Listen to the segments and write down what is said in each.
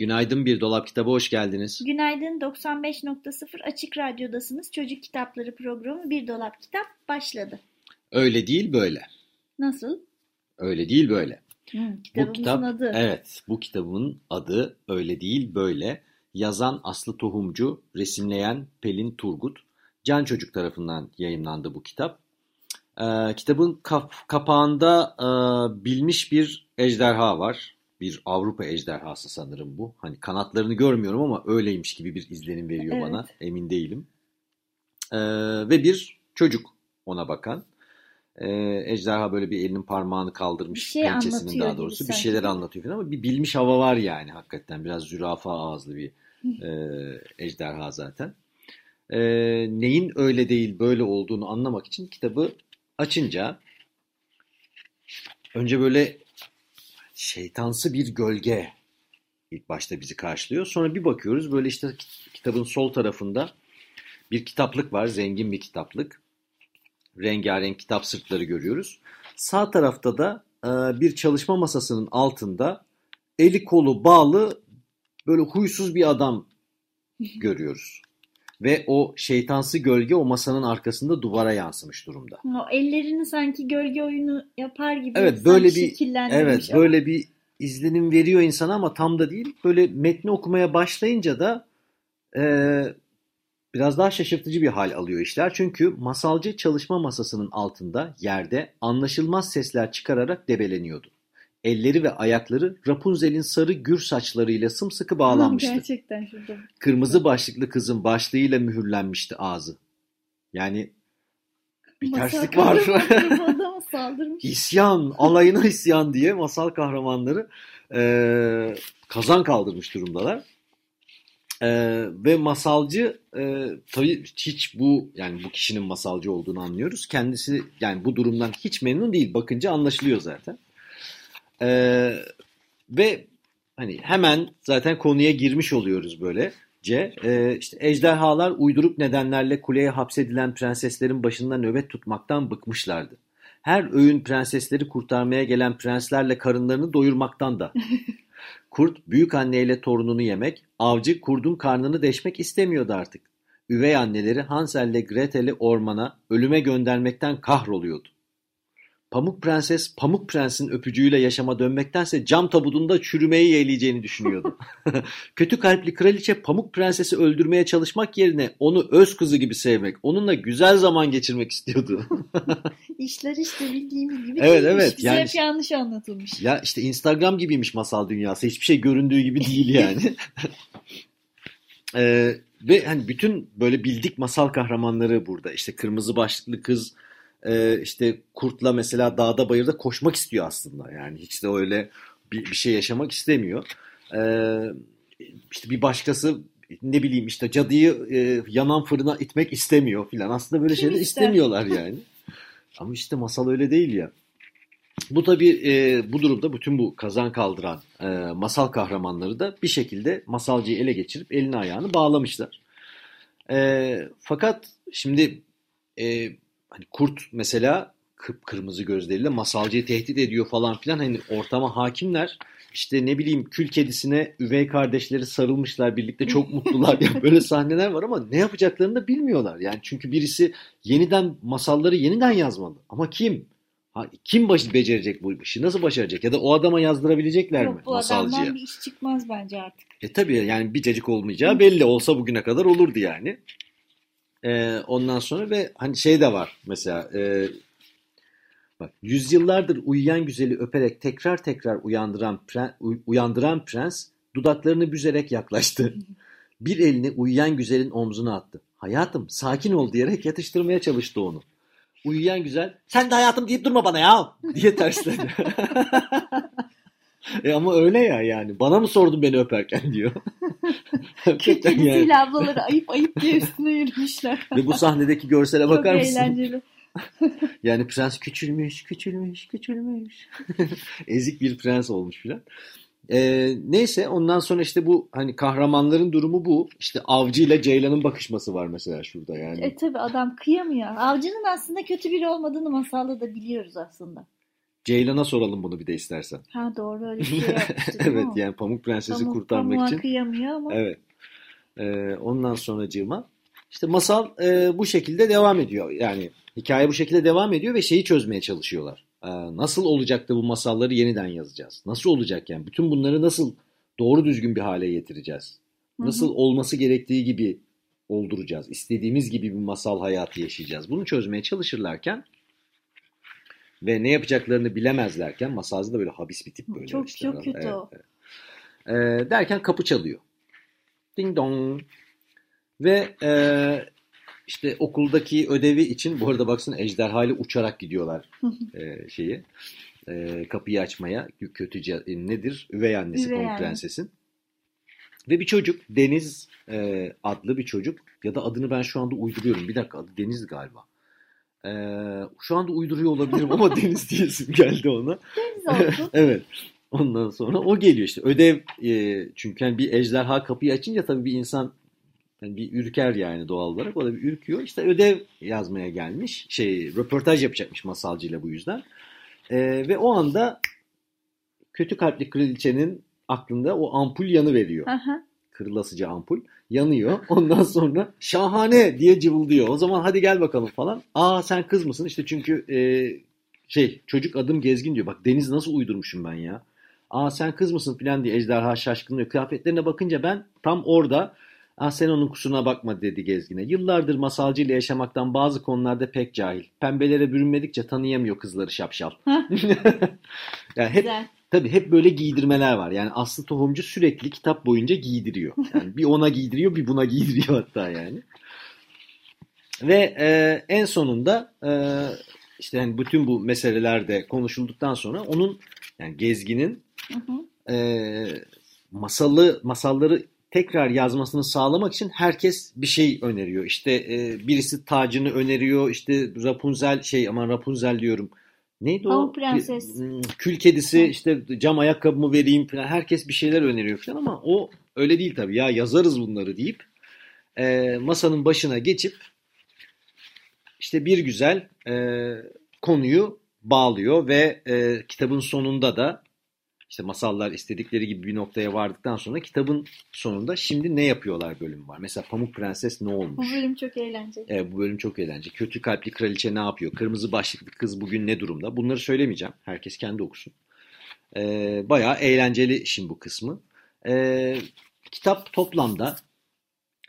Günaydın Bir Dolap Kitabı hoş geldiniz. Günaydın 95.0 Açık Radyo'dasınız. Çocuk Kitapları programı Bir Dolap Kitap başladı. Öyle değil böyle. Nasıl? Öyle değil böyle. Hı, Bu kitabımızın kitap adı. evet bu kitabın adı öyle değil böyle. Yazan Aslı Tohumcu, resimleyen Pelin Turgut. Can Çocuk tarafından yayınlandı bu kitap. Ee, kitabın kap- kapağında e, bilmiş bir ejderha var. Bir Avrupa ejderhası sanırım bu. Hani kanatlarını görmüyorum ama öyleymiş gibi bir izlenim veriyor Evet. bana. Emin değilim. Ee, ve bir çocuk ona bakan. Ee, ejderha böyle bir elinin parmağını kaldırmış. Bir şey pençesinin daha doğrusu. Bir sanki. şeyler anlatıyor falan ama bir bilmiş hava var yani hakikaten. Biraz zürafa ağızlı bir e, ejderha zaten. E, neyin öyle değil böyle olduğunu anlamak için kitabı açınca önce böyle şeytansı bir gölge ilk başta bizi karşılıyor. Sonra bir bakıyoruz böyle işte kitabın sol tarafında bir kitaplık var. Zengin bir kitaplık. Rengarenk kitap sırtları görüyoruz. Sağ tarafta da e, bir çalışma masasının altında eli kolu bağlı böyle huysuz bir adam görüyoruz. Ve o şeytansı gölge o masanın arkasında duvara yansımış durumda. O ellerini sanki gölge oyunu yapar gibi Evet böyle bir evet ama böyle bir izlenim veriyor insana ama tam da değil. Böyle metni okumaya başlayınca da e, biraz daha şaşırtıcı bir hal alıyor işler. Çünkü masalcı çalışma masasının altında yerde anlaşılmaz sesler çıkararak debeleniyordu. Elleri ve ayakları Rapunzel'in sarı gür saçlarıyla sımsıkı bağlanmıştı. Gerçekten şurada. Kırmızı başlıklı kızın başlığıyla mühürlenmişti ağzı. Yani bir Masal terslik var. İsyan, alayına isyan diye masal kahramanları e, kazan kaldırmış durumdalar. E, ve masalcı e, tabii hiç bu yani bu kişinin masalcı olduğunu anlıyoruz. Kendisi yani bu durumdan hiç memnun değil. Bakınca anlaşılıyor zaten. E, ve hani hemen zaten konuya girmiş oluyoruz böylece. E, işte ejderhalar uyduruk nedenlerle kuleye hapsedilen prenseslerin başında nöbet tutmaktan bıkmışlardı. Her öğün prensesleri kurtarmaya gelen prenslerle karınlarını doyurmaktan da. Kurt büyük anneyle torununu yemek, avcı kurdun karnını deşmek istemiyordu artık. Üvey anneleri Hansel ile Gretel'i ormana ölüme göndermekten kahroluyordu. Pamuk Prenses Pamuk Prens'in öpücüğüyle yaşama dönmektense cam tabutunda çürümeyi yeğleyeceğini düşünüyordu. Kötü kalpli kraliçe Pamuk Prenses'i öldürmeye çalışmak yerine onu öz kızı gibi sevmek, onunla güzel zaman geçirmek istiyordu. İşler işte bildiğimiz gibi Evet, değilmiş. evet, Bize yani- hep yanlış anlatılmış. Ya işte Instagram gibiymiş masal dünyası. Hiçbir şey göründüğü gibi değil yani. Ee, ve hani bütün böyle bildik masal kahramanları burada. İşte kırmızı başlıklı kız e, işte kurtla mesela dağda bayırda koşmak istiyor aslında. Yani hiç de öyle bir, bir şey yaşamak istemiyor. Ee, işte bir başkası ne bileyim işte cadıyı e, yanan fırına itmek istemiyor filan. Aslında böyle Kim şeyler ister? istemiyorlar yani. Ama işte masal öyle değil ya. Bu tabii e, bu durumda bütün bu kazan kaldıran e, masal kahramanları da bir şekilde masalcıyı ele geçirip elini ayağını bağlamışlar. E, fakat şimdi e, hani kurt mesela kıpkırmızı gözleriyle masalcıyı tehdit ediyor falan filan hani ortama hakimler işte ne bileyim kül kedisine üvey kardeşleri sarılmışlar birlikte çok mutlular ya böyle sahneler var ama ne yapacaklarını da bilmiyorlar yani çünkü birisi yeniden masalları yeniden yazmalı ama kim? Ha, kim baş, becerecek bu işi? Nasıl başaracak? Ya da o adama yazdırabilecekler mi Yok bu masalcıya? adamdan bir iş çıkmaz bence artık. E tabii yani bir cacık olmayacağı belli. Olsa bugüne kadar olurdu yani. E, ondan sonra ve hani şey de var mesela e, bak yüzyıllardır uyuyan güzeli öperek tekrar tekrar uyandıran uy- uyandıran prens dudaklarını büzerek yaklaştı. Bir elini uyuyan güzelin omzuna attı. Hayatım sakin ol diyerek yatıştırmaya çalıştı onu. Uyuyan güzel sen de hayatım deyip durma bana ya diye tersledi. e ama öyle ya yani. Bana mı sordun beni öperken diyor. Hakikaten yani. Ablaları ayıp ayıp diye üstüne yürümüşler. Ve bu sahnedeki görsele Çok bakar mısın? eğlenceli. Yani prens küçülmüş, küçülmüş, küçülmüş. Ezik bir prens olmuş filan. Ee, neyse ondan sonra işte bu hani kahramanların durumu bu. İşte avcı ile ceylanın bakışması var mesela şurada yani. E tabi adam kıyamıyor. Avcının aslında kötü biri olmadığını masalda da biliyoruz aslında. Ceylan'a soralım bunu bir de istersen. Ha doğru öyle bir şey yapmıştı evet yani Pamuk Prenses'i Pamuk- kurtarmak pamuğa için. kıyamıyor ama. Evet. Ee, ondan sonra Cığma. İşte masal e, bu şekilde devam ediyor. Yani hikaye bu şekilde devam ediyor ve şeyi çözmeye çalışıyorlar. Ee, nasıl olacak da bu masalları yeniden yazacağız? Nasıl olacak yani? Bütün bunları nasıl doğru düzgün bir hale getireceğiz? Nasıl olması gerektiği gibi olduracağız? İstediğimiz gibi bir masal hayatı yaşayacağız. Bunu çözmeye çalışırlarken ve ne yapacaklarını bilemezlerken masalcı da böyle habis bir tip böyle. Çok- işte çok kötü Evet, o. evet. Ee, derken kapı çalıyor. Ding dong. Ve e, işte okuldaki ödevi için bu arada baksana ejderha ile uçarak gidiyorlar e, şeyi e, kapıyı açmaya kötü ce- nedir üvey annesi Üvey Pamuk. Prenses'in ve bir çocuk Deniz e, adlı bir çocuk ya da adını ben şu anda uyduruyorum bir dakika adı Deniz galiba E, şu anda uyduruyor olabilirim ama Deniz diye isim geldi ona Deniz olsun. evet. Ondan sonra o geliyor işte ödev e, çünkü hani bir ejderha kapıyı açınca tabii bir insan yani bir ürker yani doğal olarak o da bir ürküyor. İşte ödev yazmaya gelmiş şey röportaj yapacakmış masalcıyla bu yüzden. E, ve o anda kötü kalpli kraliçenin aklında o ampul yanı veriyor. Aha. Kırılasıca ampul yanıyor. Ondan sonra şahane diye cıvıldıyor. O zaman hadi gel bakalım falan. Aa sen kız mısın? İşte çünkü e, şey çocuk adım Gezgin diyor. Bak Deniz nasıl uydurmuşum ben ya. Aa sen kız mısın falan diye ejderha şaşkınlıyor. Kıyafetlerine bakınca ben tam orada Aa sen onun kusuruna bakma dedi Gezgin'e. Yıllardır masalcıyla yaşamaktan bazı konularda pek cahil. Pembelere bürünmedikçe tanıyamıyor kızları şapşal. yani hep Güzel. Tabii hep böyle giydirmeler var. Yani Aslı Tohumcu sürekli kitap boyunca giydiriyor. Yani bir ona giydiriyor bir buna giydiriyor hatta yani. Ve e, en sonunda e, işte hani bütün bu meseleler de konuşulduktan sonra onun yani Gezgin'in Hı hı. e, masalı masalları tekrar yazmasını sağlamak için herkes bir şey öneriyor. İşte e, birisi tacını öneriyor. İşte Rapunzel şey aman Rapunzel diyorum. Neydi o? Pamuk Prenses. Bir- hmm, Kül kedisi işte cam ayakkabımı vereyim falan. Herkes bir şeyler öneriyor falan ama o öyle değil tabii. Ya yazarız bunları deyip e, masanın başına geçip işte bir güzel e, konuyu bağlıyor ve e, kitabın sonunda da işte masallar istedikleri gibi bir noktaya vardıktan sonra kitabın sonunda şimdi ne yapıyorlar bölümü var. Mesela Pamuk Prenses ne Bu olmuş? bölüm çok eğlenceli. Evet, bu bölüm çok eğlenceli. Kötü kalpli kraliçe ne yapıyor? Kırmızı başlıklı kız bugün ne durumda? Bunları söylemeyeceğim. Herkes kendi okusun. Ee, bayağı eğlenceli işin bu kısmı. Ee, kitap toplamda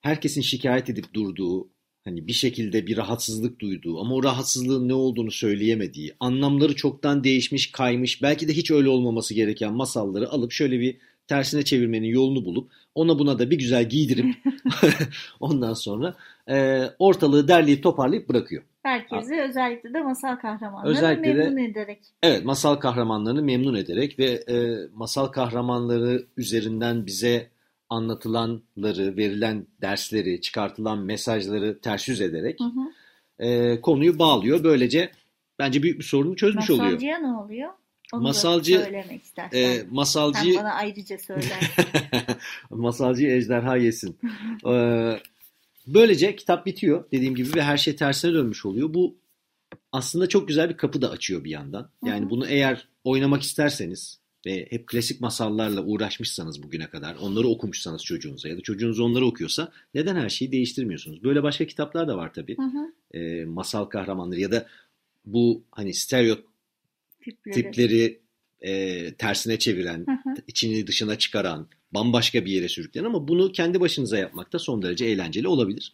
herkesin şikayet edip durduğu, hani bir şekilde bir rahatsızlık duyduğu ama o rahatsızlığın ne olduğunu söyleyemediği, anlamları çoktan değişmiş, kaymış, belki de hiç öyle olmaması gereken masalları alıp şöyle bir tersine çevirmenin yolunu bulup ona buna da bir güzel giydirip ondan sonra e, ortalığı derleyip toparlayıp bırakıyor. Herkesi özellikle de masal kahramanları Özellikle de- memnun ederek. Evet, masal kahramanlarını memnun ederek ve e, masal kahramanları üzerinden bize anlatılanları, verilen dersleri, çıkartılan mesajları ters yüz ederek Hı hı. e, konuyu bağlıyor. Böylece bence büyük bir sorunu çözmüş oluyor. Masalcıya ne oluyor? Onu Masalcı- söylemek istersen. E, Sen masalcı bana ayrıca söyler. masalcı ejderha yesin. Ee, böylece kitap bitiyor dediğim gibi ve her şey tersine dönmüş oluyor. Bu aslında çok güzel bir kapı da açıyor bir yandan. Yani Hı hı. bunu eğer oynamak isterseniz ve hep klasik masallarla uğraşmışsanız bugüne kadar, onları okumuşsanız çocuğunuza ya da çocuğunuz onları okuyorsa neden her şeyi değiştirmiyorsunuz? Böyle başka kitaplar da var tabii. Hı hı. Ee, masal kahramanları ya da bu hani stereotipleri Tipleri. e, tersine çeviren, Hı hı. içini dışına çıkaran, bambaşka bir yere sürükleyen ama bunu kendi başınıza yapmak da son derece eğlenceli olabilir.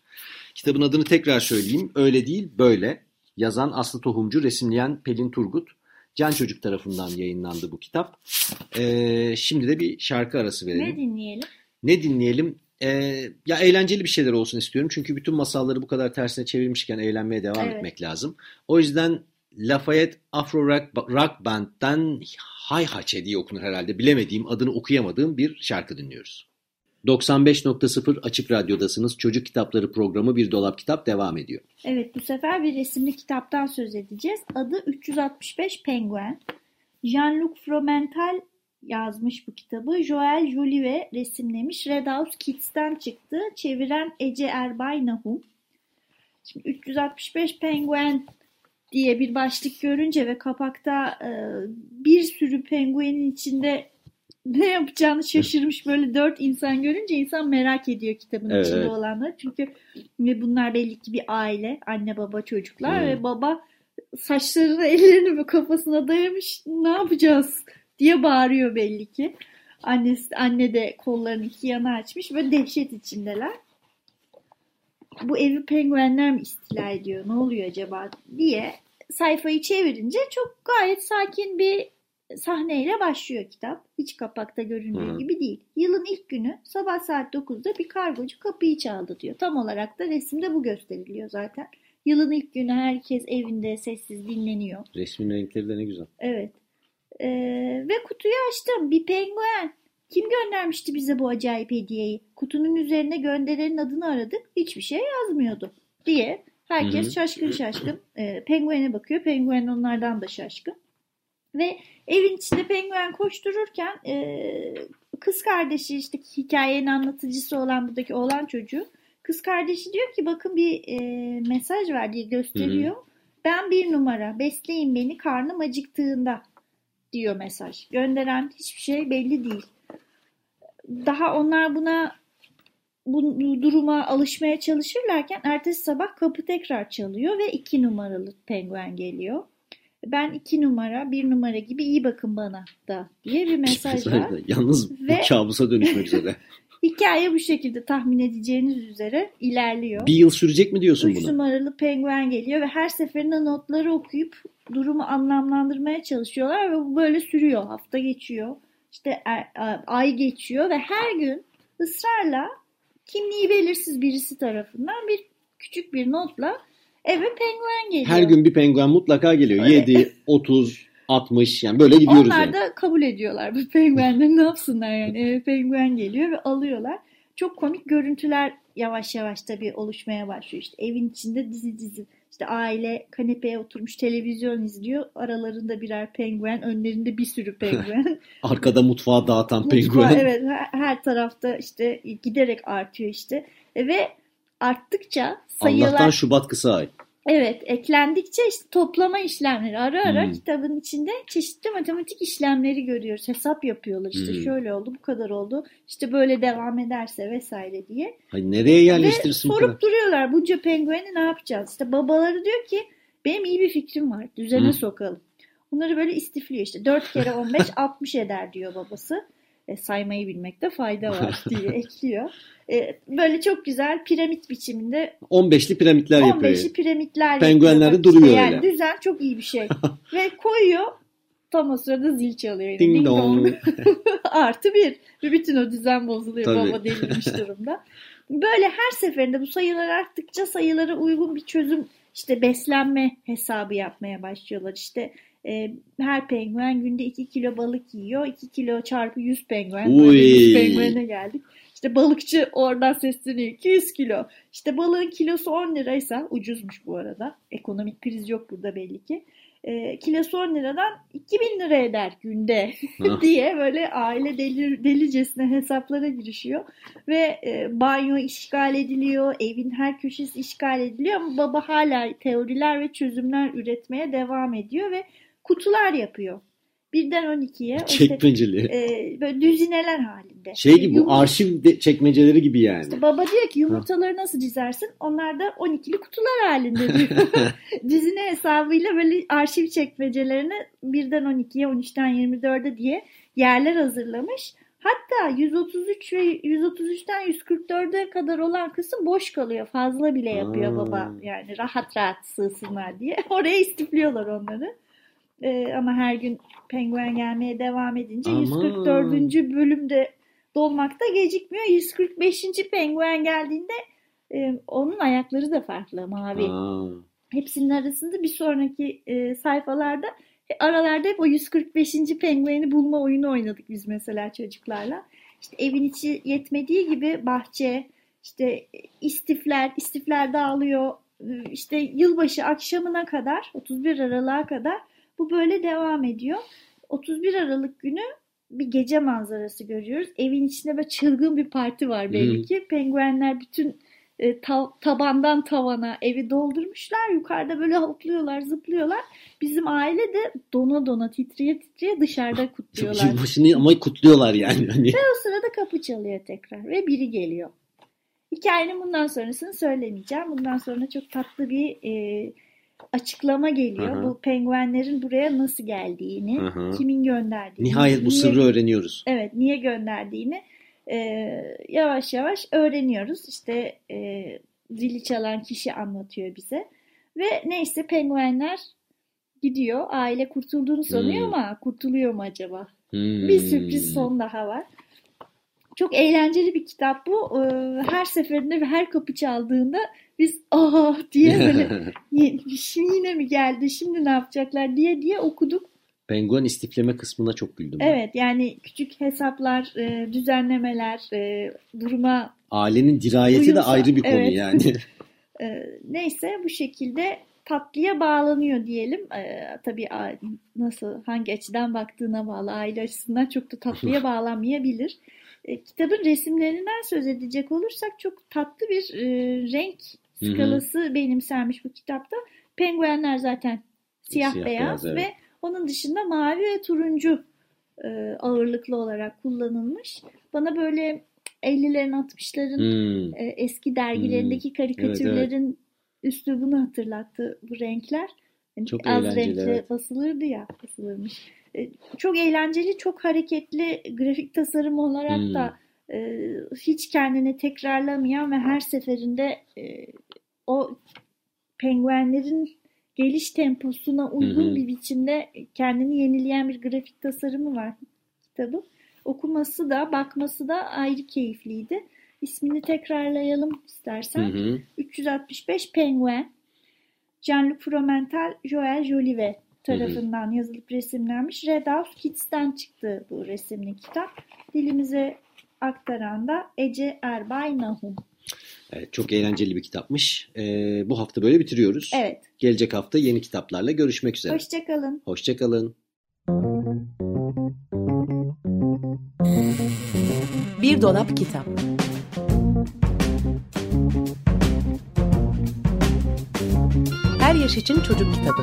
Kitabın adını tekrar söyleyeyim. Öyle değil, böyle. Yazan Aslı Tohumcu, resimleyen Pelin Turgut. Can Çocuk tarafından yayınlandı bu kitap. Ee, şimdi de bir şarkı arası verelim. Ne dinleyelim? Ne dinleyelim? e, ya eğlenceli bir şeyler olsun istiyorum. Çünkü bütün masalları bu kadar tersine çevirmişken eğlenmeye devam Evet. etmek lazım. O yüzden Lafayette Afro Rock, Rock Band'den Hay Haçe diye okunur herhalde. Bilemediğim, adını okuyamadığım bir şarkı dinliyoruz. 95.0 Açık Radyo'dasınız. Çocuk Kitapları programı Bir Dolap Kitap devam ediyor. Evet bu sefer bir resimli kitaptan söz edeceğiz. Adı 365 Penguen. Jean-Luc Fromental yazmış bu kitabı. Joel Jolive resimlemiş. Red House Kids'ten çıktı. Çeviren Ece Erbay Nahum. Şimdi 365 Penguen diye bir başlık görünce ve kapakta e, bir sürü penguenin içinde ne yapacağını şaşırmış böyle dört insan görünce insan merak ediyor kitabın Evet, içinde olanları. Çünkü ve bunlar belli ki bir aile, anne baba çocuklar Hmm. ve baba saçlarını ellerini ve kafasına dayamış ne yapacağız diye bağırıyor belli ki. Annesi, anne de kollarını iki yana açmış ve dehşet içindeler. Bu evi penguenler mi istila ediyor? Ne oluyor acaba diye sayfayı çevirince çok gayet sakin bir sahneyle başlıyor kitap. Hiç kapakta göründüğü Hı. gibi değil. Yılın ilk günü sabah saat 9'da bir kargocu kapıyı çaldı diyor. Tam olarak da resimde bu gösteriliyor zaten. Yılın ilk günü herkes evinde sessiz dinleniyor. Resmin renkleri de ne güzel. Evet. Ee, ve kutuyu açtım. Bir penguen. Kim göndermişti bize bu acayip hediyeyi? Kutunun üzerine gönderenin adını aradık. Hiçbir şey yazmıyordu. Diye herkes Hı hı. şaşkın şaşkın e, penguene bakıyor. Penguen onlardan da şaşkın. Ve evin içinde penguen koştururken e, kız kardeşi işte hikayenin anlatıcısı olan buradaki oğlan çocuğu kız kardeşi diyor ki bakın bir e, mesaj var diye gösteriyor. Ben bir numara besleyin beni karnım acıktığında diyor mesaj. Gönderen hiçbir şey belli değil. Daha onlar buna bu, bu duruma alışmaya çalışırlarken ertesi sabah kapı tekrar çalıyor ve iki numaralı penguen geliyor. Ben iki numara, bir numara gibi iyi bakın bana da diye bir mesaj var. Yalnız Ve- kabusa dönüşmek üzere. Hikaye bu şekilde tahmin edeceğiniz üzere ilerliyor. bir yıl sürecek mi diyorsun Üç bunu? numaralı penguen geliyor ve her seferinde notları okuyup durumu anlamlandırmaya çalışıyorlar ve bu böyle sürüyor. Hafta geçiyor, işte er- a- ay geçiyor ve her gün ısrarla kimliği belirsiz birisi tarafından bir küçük bir notla eve penguen geliyor. Her gün bir penguen mutlaka geliyor. Öyle. 7, 30, 60 yani böyle gidiyoruz Onlar yani. da kabul ediyorlar. Bu penguenler ne yapsınlar yani. Eve penguen geliyor ve alıyorlar. Çok komik görüntüler yavaş yavaş tabii oluşmaya başlıyor. İşte evin içinde dizi dizi. İşte aile kanepeye oturmuş televizyon izliyor. Aralarında birer penguen, önlerinde bir sürü penguen. Arkada mutfağı dağıtan Mutfağı, penguen. evet her, her tarafta işte giderek artıyor işte. E, Ve arttıkça sayılar Allah'tan Şubat kısa ay. Evet, eklendikçe işte toplama işlemleri ara ara Hmm. kitabın içinde çeşitli matematik işlemleri görüyoruz. Hesap yapıyorlar işte Hmm. şöyle oldu, bu kadar oldu. işte böyle devam ederse vesaire diye. Hay nereye Ve yerleştirsin kadar? sorup duruyorlar bunca pengueni ne yapacağız? İşte babaları diyor ki benim iyi bir fikrim var. Düzene Hı. sokalım. Bunları böyle istifliyor işte. 4 kere 15 60 eder diyor babası. E, saymayı bilmekte fayda var diye ekliyor. E, böyle çok güzel piramit biçiminde 15'li piramitler yapıyor. 15'li piramitler Penguenler de duruyor işte yani öyle. Düzen çok iyi bir şey. Ve koyuyor tam o sırada zil çalıyor. Yine. Ding Ding dong. dong. Artı bir. Ve bütün o düzen bozuluyor. Tabii. Baba delirmiş durumda. Böyle her seferinde bu sayılar arttıkça sayılara uygun bir çözüm işte beslenme hesabı yapmaya başlıyorlar. İşte e, her penguen günde 2 kilo balık yiyor. 2 kilo çarpı 100 penguen. Böyle Uy. 100 penguene geldik. İşte balıkçı oradan sesleniyor 200 kilo. İşte balığın kilosu 10 liraysa ucuzmuş bu arada. Ekonomik kriz yok burada belli ki. E, kilosu 10 liradan 2000 lira eder günde diye böyle aile deli, delicesine hesaplara girişiyor. Ve e, banyo işgal ediliyor, evin her köşesi işgal ediliyor ama baba hala teoriler ve çözümler üretmeye devam ediyor ve kutular yapıyor. Birden 12'ye o işte, Çekmeceli. e, böyle düzineler halinde. Şey gibi Yumurta- arşiv de- çekmeceleri gibi yani. işte baba diyor ki yumurtaları nasıl çizersin? Onlar da 12'li kutular halinde diyor. Dizine hesabıyla böyle arşiv çekmecelerine birden 12'ye 13'ten 24'e diye yerler hazırlamış. Hatta 133 ve 133'ten 144'e kadar olan kısım boş kalıyor. Fazla bile yapıyor Aa. baba. Yani rahat rahat sığsınlar diye. Oraya istifliyorlar onları. Ee, ama her gün penguen gelmeye devam edince Aman. 144. bölümde dolmakta gecikmiyor. 145. penguen geldiğinde e, onun ayakları da farklı mavi. Aa. Hepsinin arasında bir sonraki e, sayfalarda e, aralarda hep o 145. pengueni bulma oyunu oynadık biz mesela çocuklarla. İşte evin içi yetmediği gibi bahçe, işte istifler, istifler dağılıyor. E, işte yılbaşı akşamına kadar, 31 Aralık'a kadar bu böyle devam ediyor. 31 Aralık günü bir gece manzarası görüyoruz. Evin içinde böyle çılgın bir parti var belli ki. Penguenler bütün e, ta- tabandan tavana evi doldurmuşlar. Yukarıda böyle hopluyorlar, zıplıyorlar. Bizim aile de dona dona titriye titriye dışarıda kutluyorlar. Yılbaşını ama kutluyorlar yani. Hani. O sırada kapı çalıyor tekrar ve biri geliyor. Hikayenin bundan sonrasını söylemeyeceğim. Bundan sonra çok tatlı bir e, açıklama geliyor. Hı hı. Bu penguenlerin buraya nasıl geldiğini, Hı hı. kimin gönderdiğini. Nihayet bu sırrı öğreniyoruz. Evet, niye gönderdiğini e, yavaş yavaş öğreniyoruz. İşte e, zili çalan kişi anlatıyor bize. Ve neyse penguenler gidiyor. Aile kurtulduğunu sanıyor Hmm. ama kurtuluyor mu acaba? Hmm. Bir sürpriz son daha var. Çok eğlenceli bir kitap bu. Ee, Her seferinde ve her kapı çaldığında biz aha diye böyle "Ye- şimdi yine mi geldi, şimdi ne yapacaklar diye diye okuduk. Penguen istifleme kısmına çok güldüm. ben. Evet yani küçük hesaplar, e, düzenlemeler, e, duruma Ailenin dirayeti de Uyumsa- ayrı bir konu evet. yani. e, neyse bu şekilde tatlıya bağlanıyor diyelim. E, tabii nasıl hangi açıdan baktığına bağlı aile açısından çok da tatlıya bağlanmayabilir. E, kitabın resimlerinden söz edecek olursak çok tatlı bir e, renk skalası benimsenmiş bu kitapta. Penguenler zaten siyah, Siyah beyaz, beyaz, evet. ve onun dışında mavi ve turuncu e, ağırlıklı olarak kullanılmış. Bana böyle 50'lerin 60'ların Hmm. e, eski dergilerindeki karikatürlerin üslubunu hatırlattı bu renkler. Yani Çok az eğlenceli, renkli evet. basılırdı ya, basılırmış. E, çok eğlenceli, çok hareketli grafik tasarım olarak Hmm. da e, hiç kendini tekrarlamayan ve her seferinde e, o penguenlerin geliş temposuna uygun hı. bir biçimde kendini yenileyen bir grafik tasarımı var kitabın. Okuması da bakması da ayrı keyifliydi. İsmini tekrarlayalım Hı istersen. hı. 365 Penguen. Jean-Luc Fromental, Joël Jolivet tarafından yazılıp resimlenmiş. Red House Kids'ten çıktı bu resimli kitap. Dilimize aktaran da Ece Erbay Nahum. Evet, çok eğlenceli bir kitapmış. Ee, bu hafta böyle bitiriyoruz. Evet. Gelecek hafta yeni kitaplarla görüşmek üzere. Hoşçakalın. Hoşçakalın. Bir dolap kitap. Her yaş için çocuk kitabı.